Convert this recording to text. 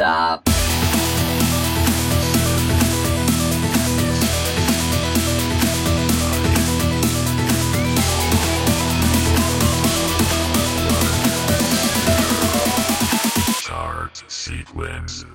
stop. Chart sequence.